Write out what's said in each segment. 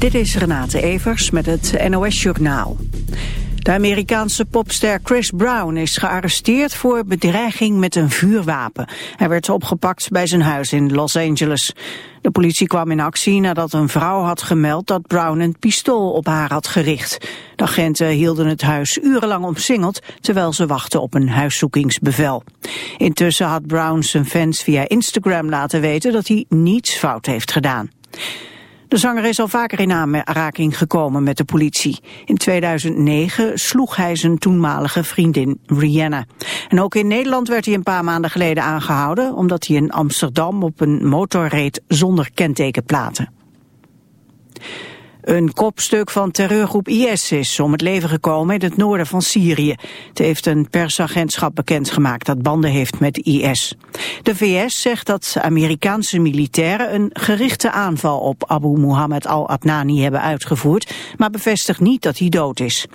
Dit is Renate Evers met het NOS Journaal. De Amerikaanse popster Chris Brown is gearresteerd voor bedreiging met een vuurwapen. Hij werd opgepakt bij zijn huis in Los Angeles. De politie kwam in actie nadat een vrouw had gemeld dat Brown een pistool op haar had gericht. De agenten hielden het huis urenlang omsingeld terwijl ze wachten op een huiszoekingsbevel. Intussen had Brown zijn fans via Instagram laten weten dat hij niets fout heeft gedaan. De zanger is al vaker in aanraking gekomen met de politie. In 2009 sloeg hij zijn toenmalige vriendin Rihanna. En ook in Nederland werd hij een paar maanden geleden aangehouden... omdat hij in Amsterdam op een motor reed zonder kentekenplaten. Een kopstuk van terreurgroep IS is om het leven gekomen in het noorden van Syrië. Het heeft een persagentschap bekendgemaakt dat banden heeft met IS. De VS zegt dat Amerikaanse militairen een gerichte aanval op Abu Muhammad al-Adnani hebben uitgevoerd, maar bevestigt niet dat hij dood is.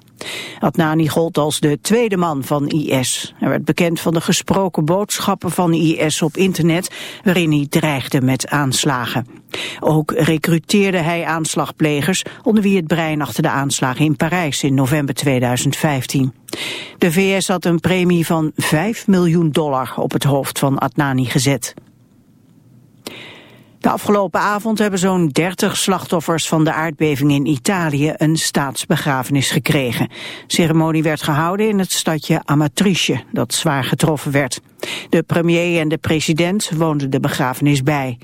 Adnani gold als de tweede man van IS. Hij werd bekend van de gesproken boodschappen van IS op internet, waarin hij dreigde met aanslagen. Ook recruteerde hij aanslagplegers, onder wie het brein achter de aanslagen in Parijs in november 2015. De VS had een premie van 5 miljoen dollar op het hoofd van Adnani gezet. De afgelopen avond hebben zo'n 30 slachtoffers van de aardbeving in Italië een staatsbegrafenis gekregen. Ceremonie werd gehouden in het stadje Amatrice, dat zwaar getroffen werd. De premier en de president woonden de begrafenis bij.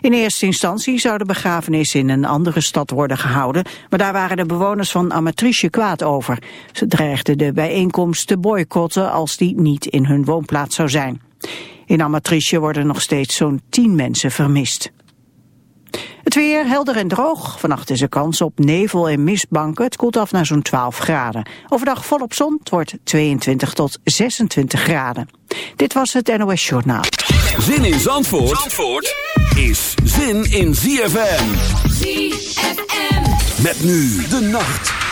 In eerste instantie zou de begrafenis in een andere stad worden gehouden, maar daar waren de bewoners van Amatrice kwaad over. Ze dreigden de bijeenkomst te boycotten als die niet in hun woonplaats zou zijn. In Amatrice worden nog steeds zo'n 10 mensen vermist. Het weer helder en droog. Vannacht is er kans op nevel en mistbanken. Het koelt af naar zo'n 12 graden. Overdag volop zon. Het wordt 22 tot 26 graden. Dit was het NOS Journaal. Zin in Zandvoort, Zandvoort is zin in ZFM. ZFM. Met nu de nacht.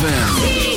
ZFM.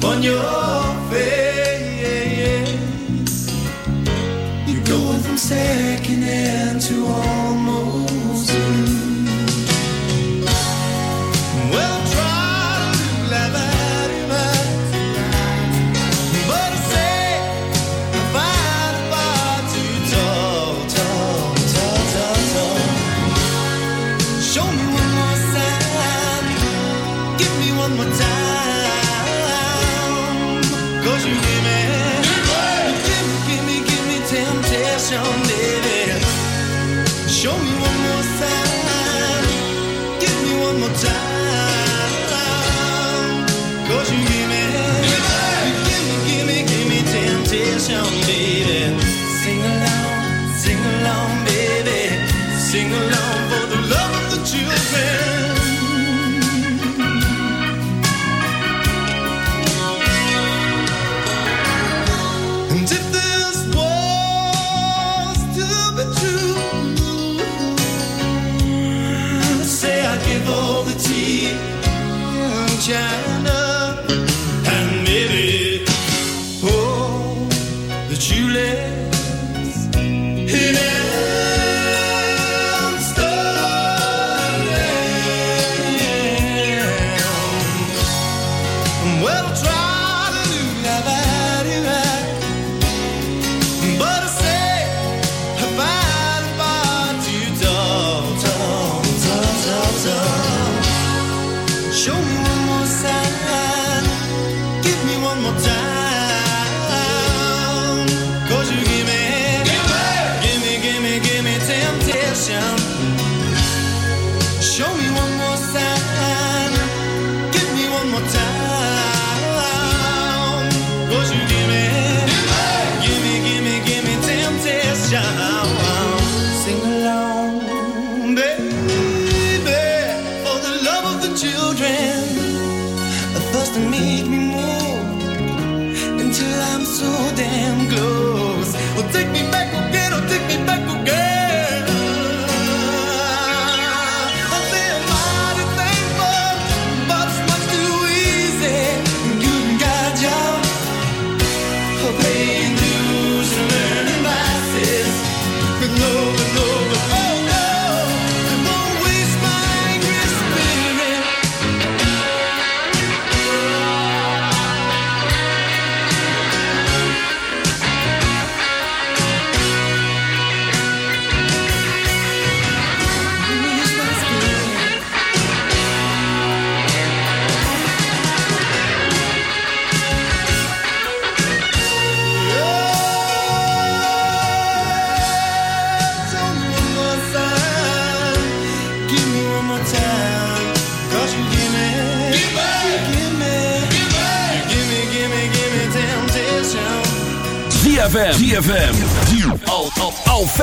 ZFM.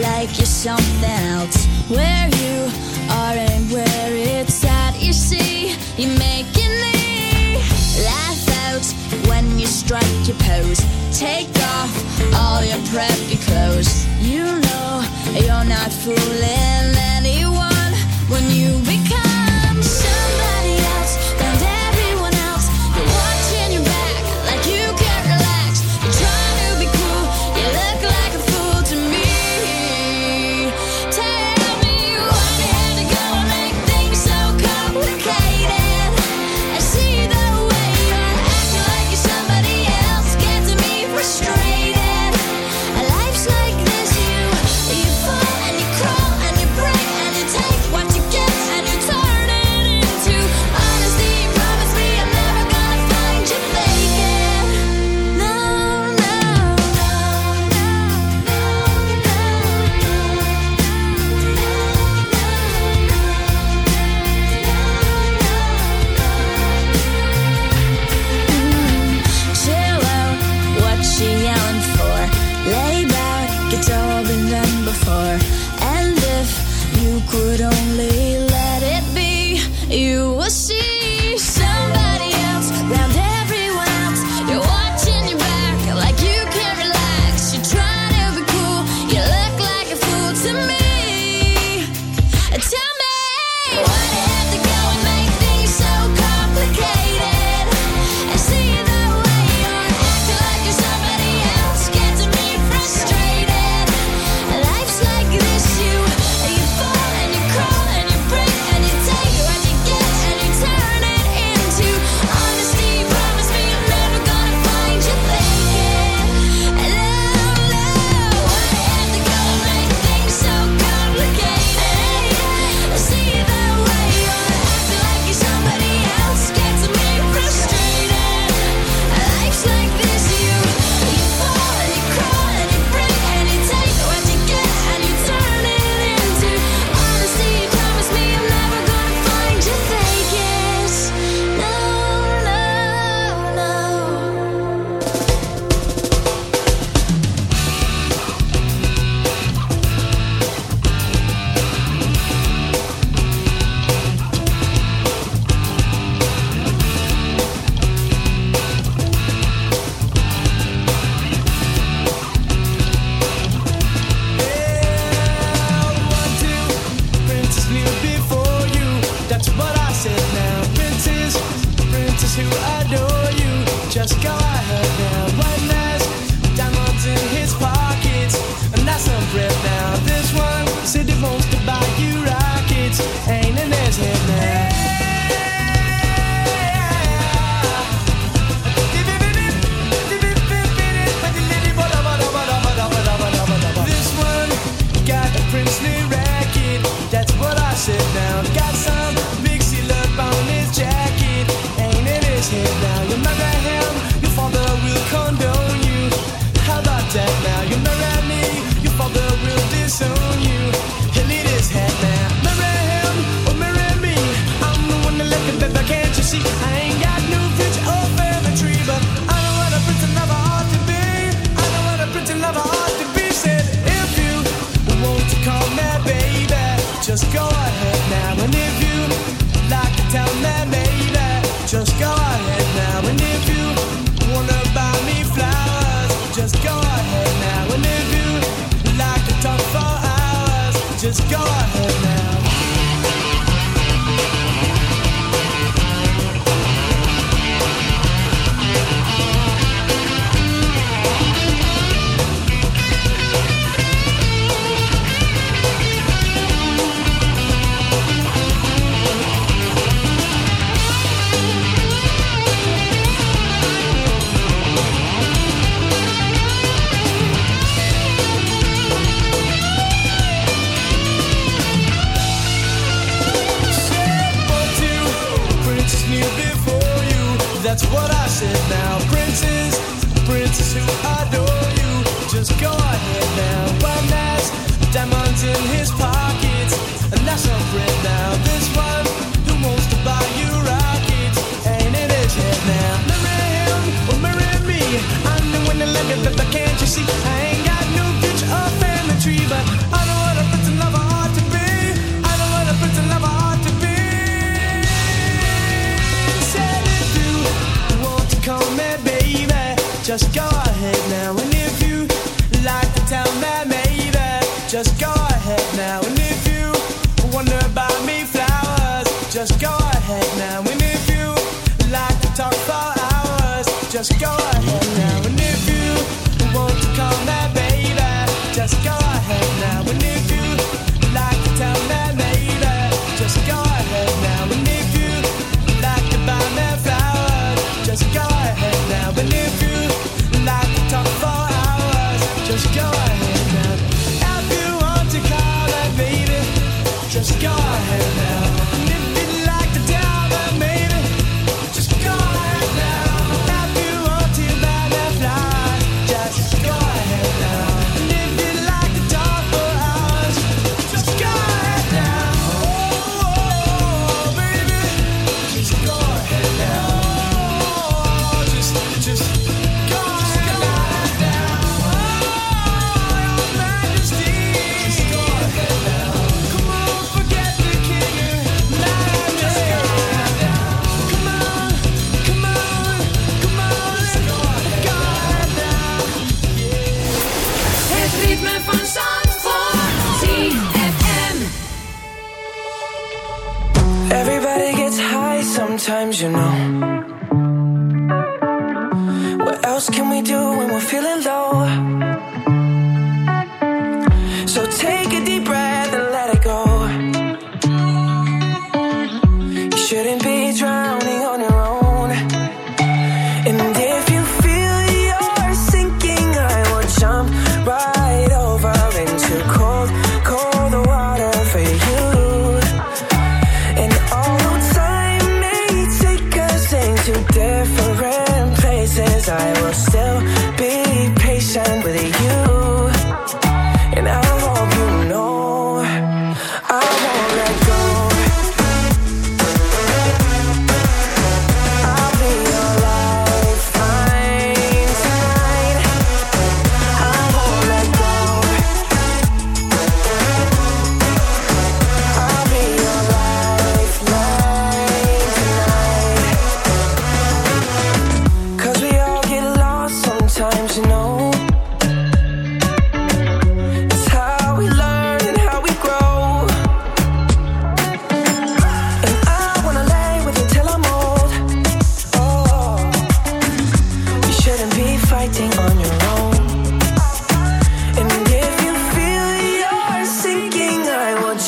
like you're something else. Where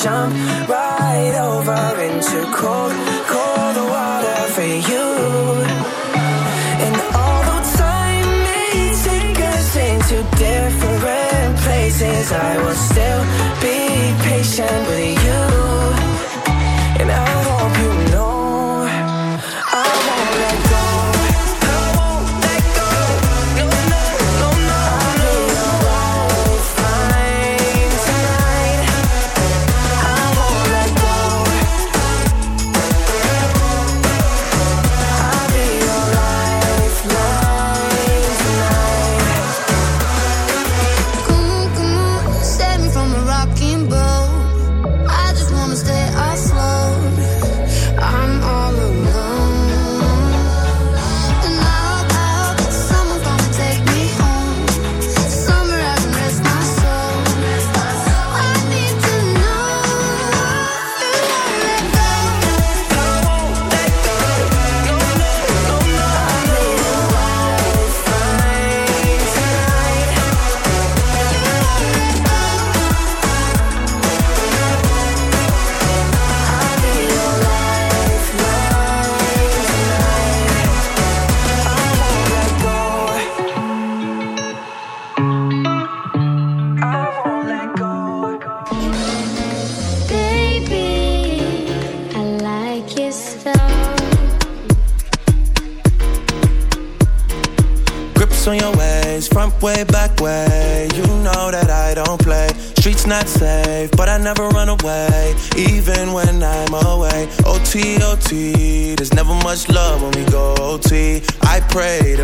jump right over into cold, cold.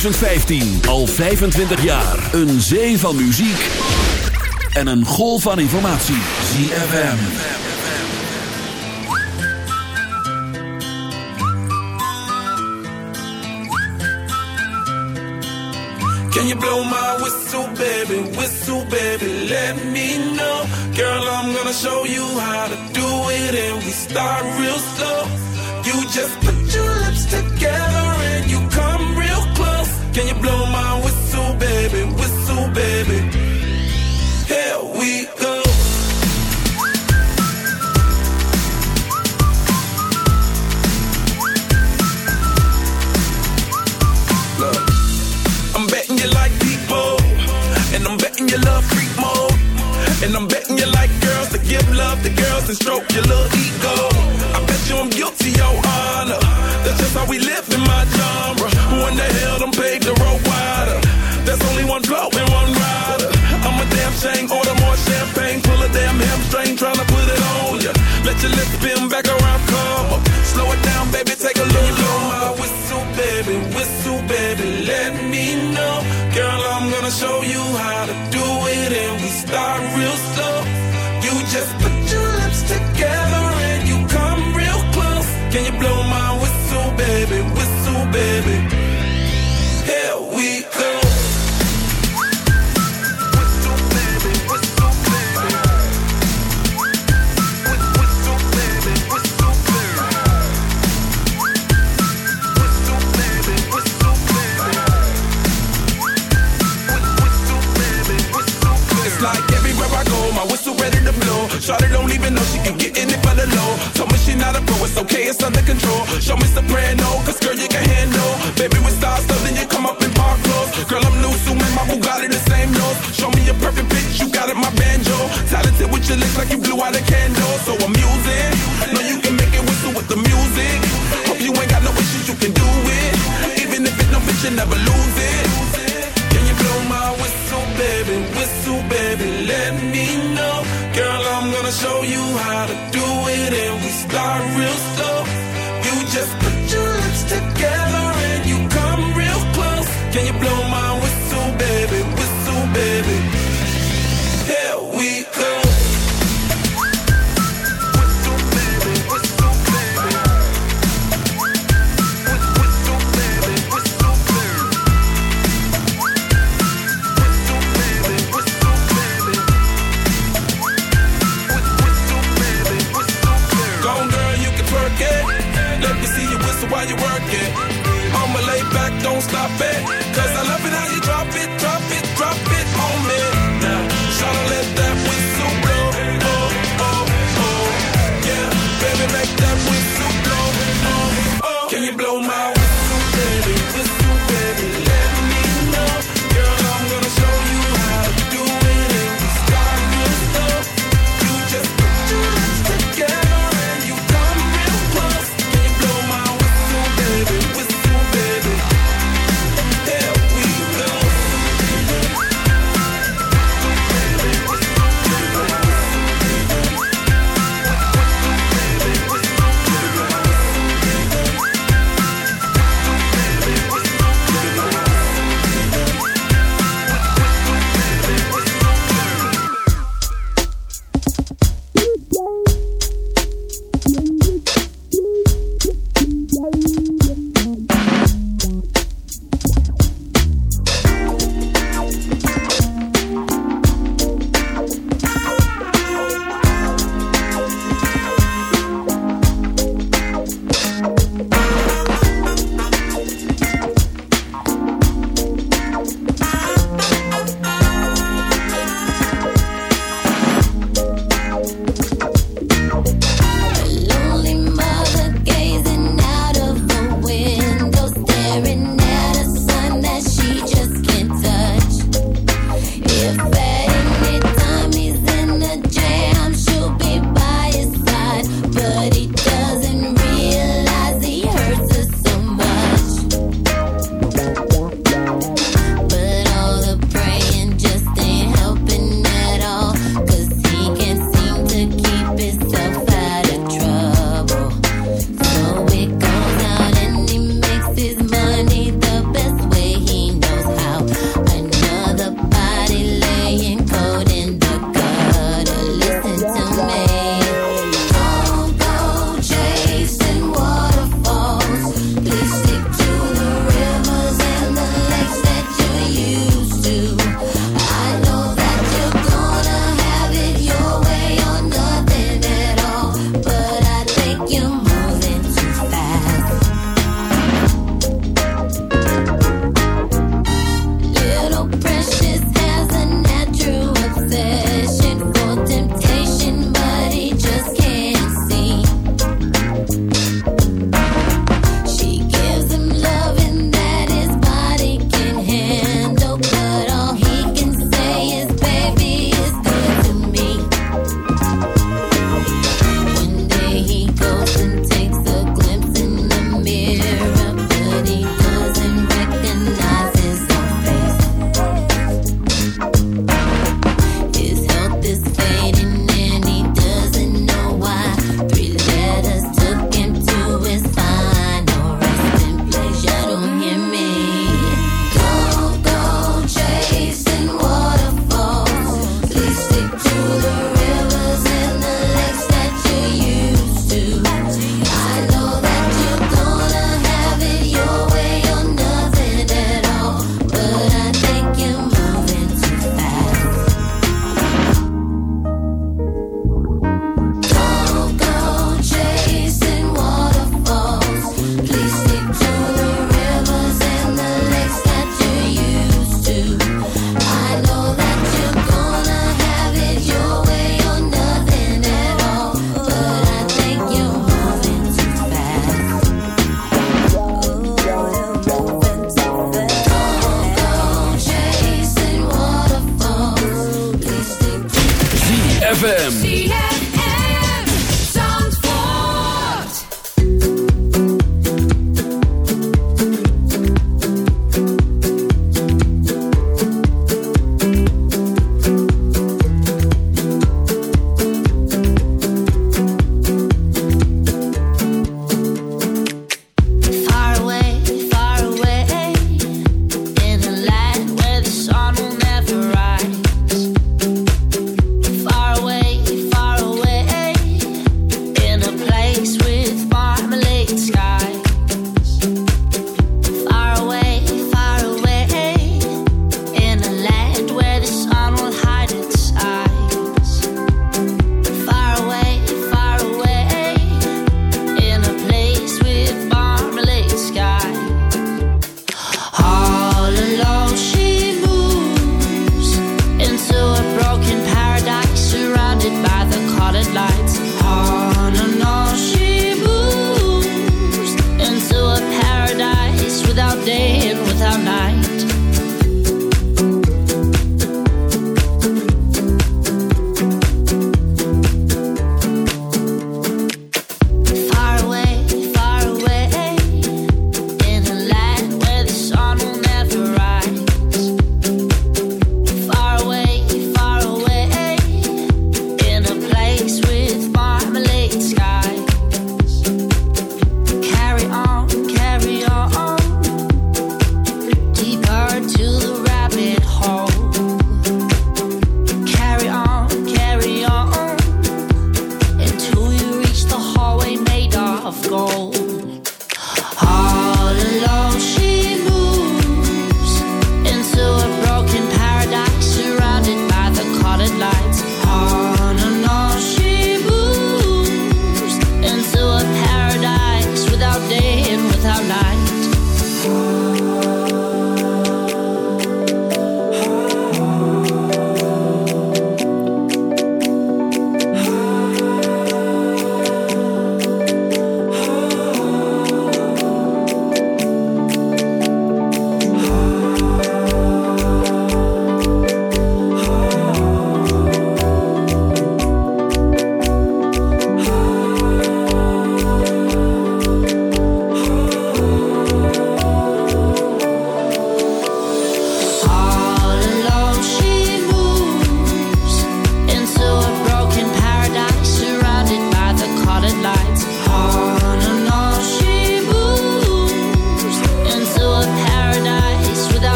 2015. Al 25 jaar. Een zee van muziek. En een golf van informatie. ZFM. Can you blow my whistle, baby? Whistle, baby, let me know. Girl, I'm gonna show you how to do it. And we start real slow. You just Can you blow my whistle, baby? Whistle, baby. Here we go. Look, I'm betting you like people, and I'm betting you love freak mode, and I'm betting you like girls to give love to girls and stroke your little ego. I bet you I'm guilty. That's how we live in my genre. Who in the hell done paved the road wider? There's only one Flo and one Rida. I'm a damn shame, order more champagne, pull a damn hamstring, tryna put it on ya. Let your lips spin back around, come up. Slow it down, baby, take a look. Blow my whistle, baby, whistle, baby, let me know. Girl, I'm gonna show you how to do it, and we start real slow. You just put your lips together it's okay, it's under control. Show me soprano, cause girl, you can handle. Baby, with stars, so then you come up in park clothes. Girl, I'm new, so my Bugatti the same nose. Show me your perfect pitch, you got it, my banjo. Talented with your lips like you blew out a candle. So I'm using, know you can make it whistle with the music. Hope you ain't got no issues, you can do it. Even if it don't fit, you never lose it. Can you blow my whistle, baby? Whistle, baby, let me know Girl, I'm gonna show you how to do it, start real slow. You just put your lips together whistle,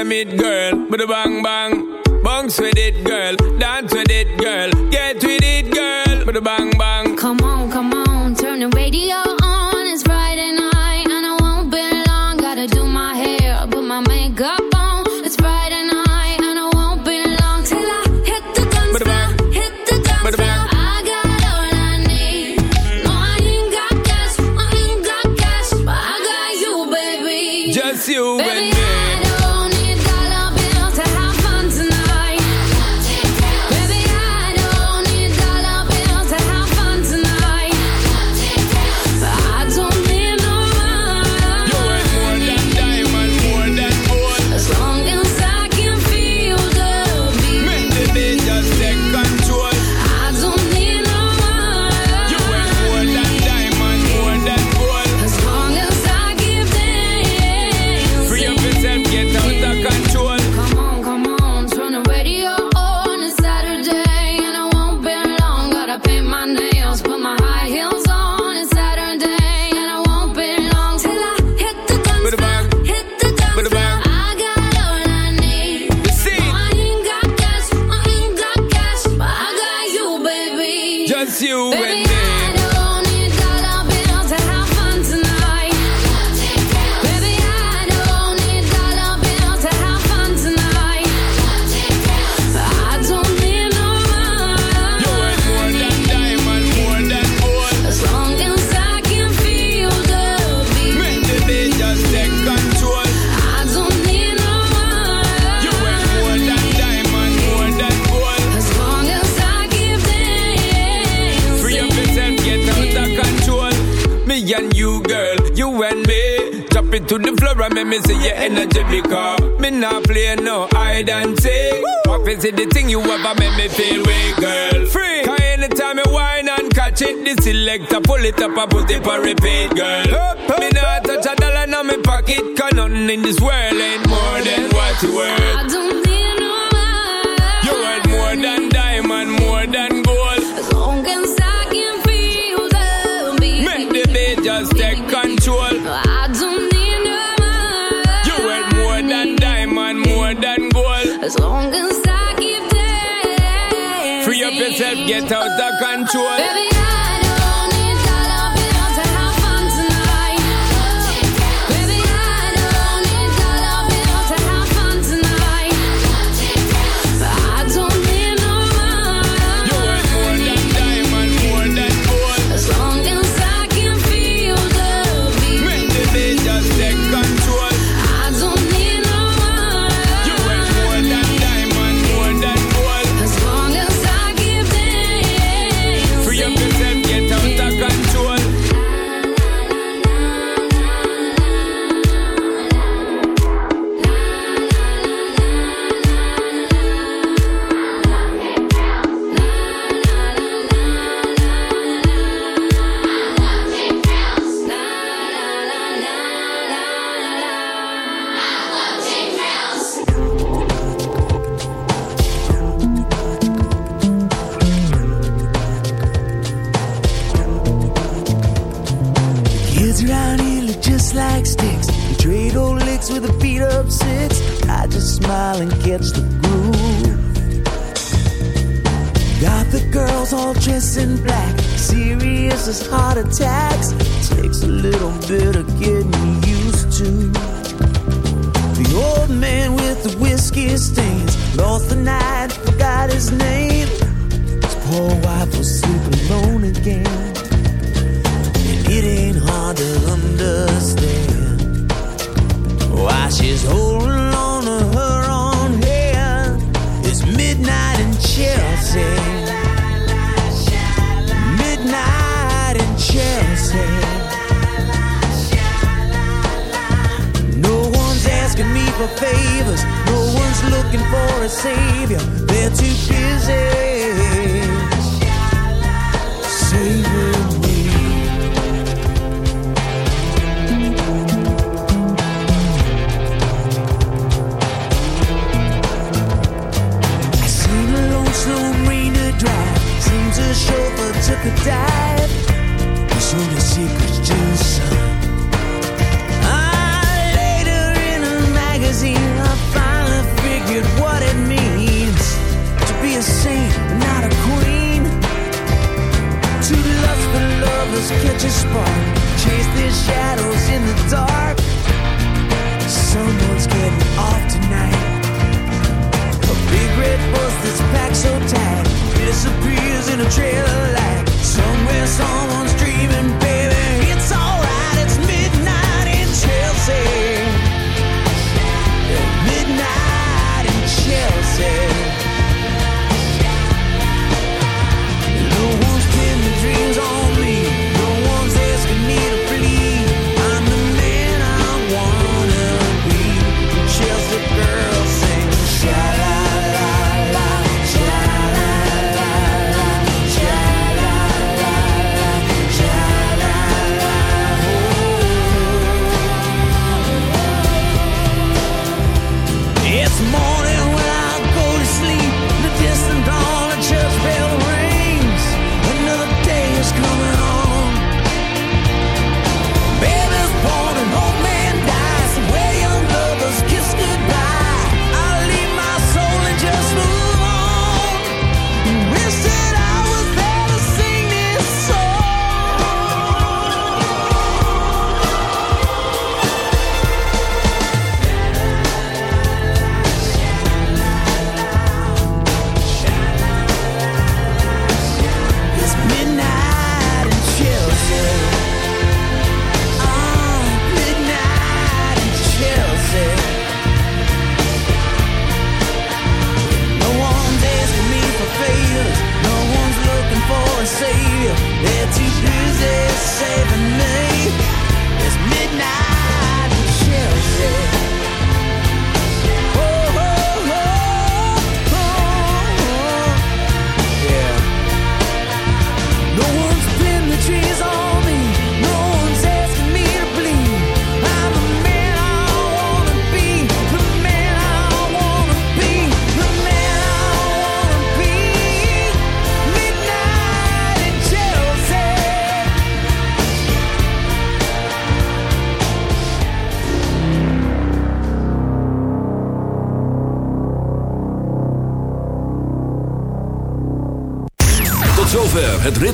them it, girl, with a bang bang. in this world ain't more than what you worth. I don't need no money. You worth more than diamond, more than gold. As long as I can feel the beat. Make the beat just take control. I don't need no money. You worth more than diamond, more than gold. As long as I keep dancing. Free up yourself, get out of control. Baby,